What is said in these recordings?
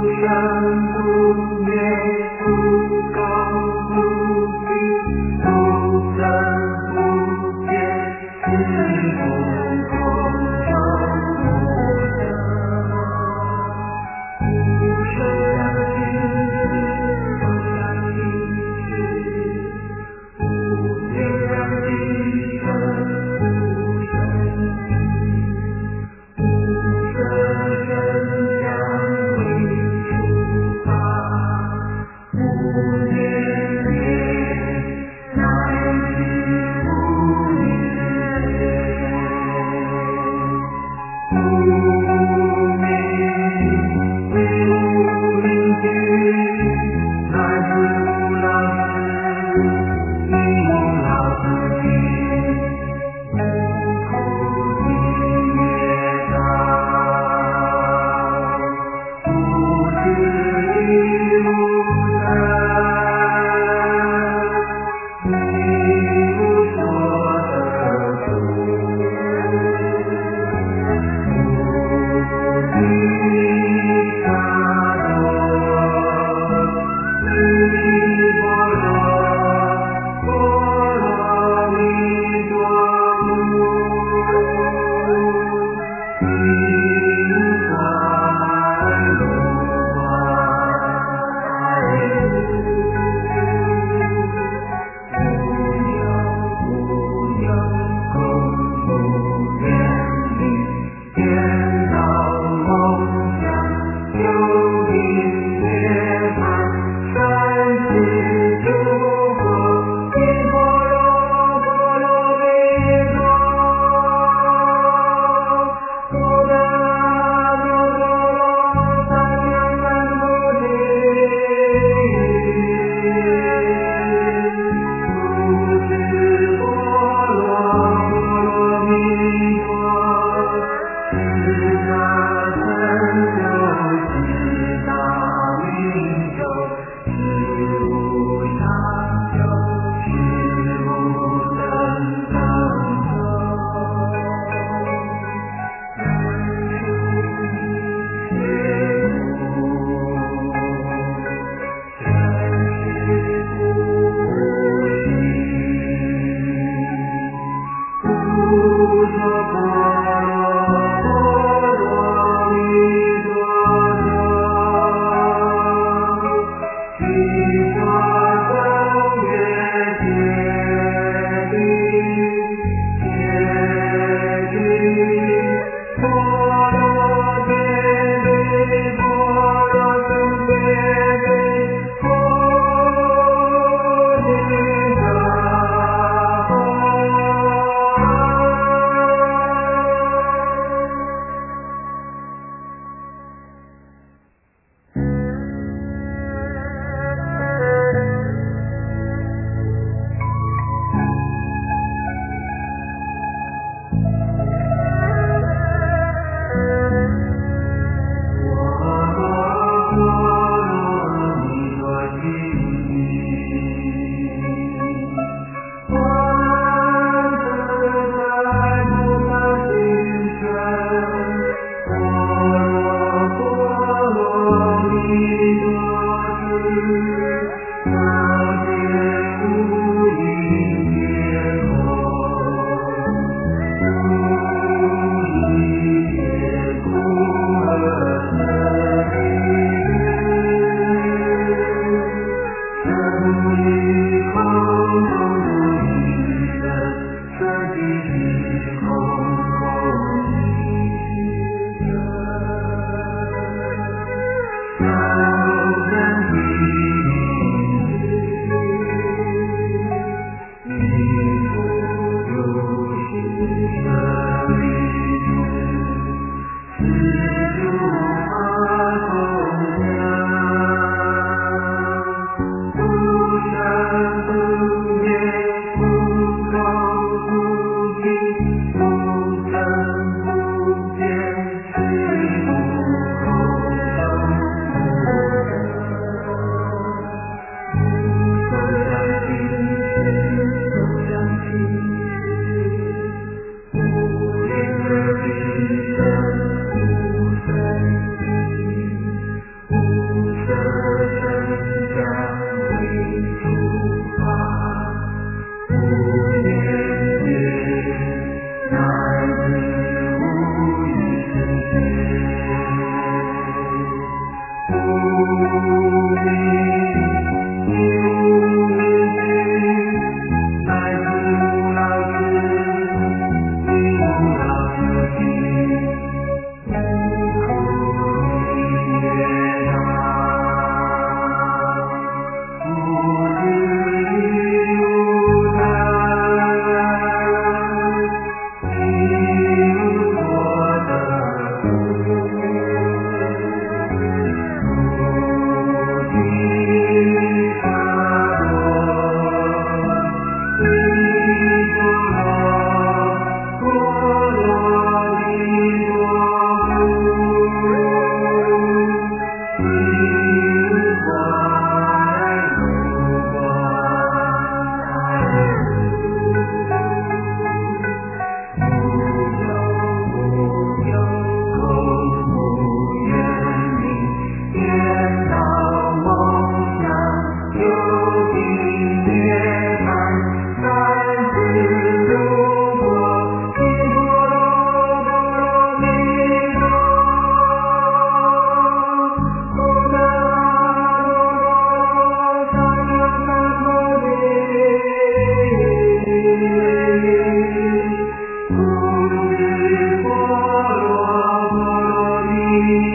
不不灭。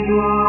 دعاء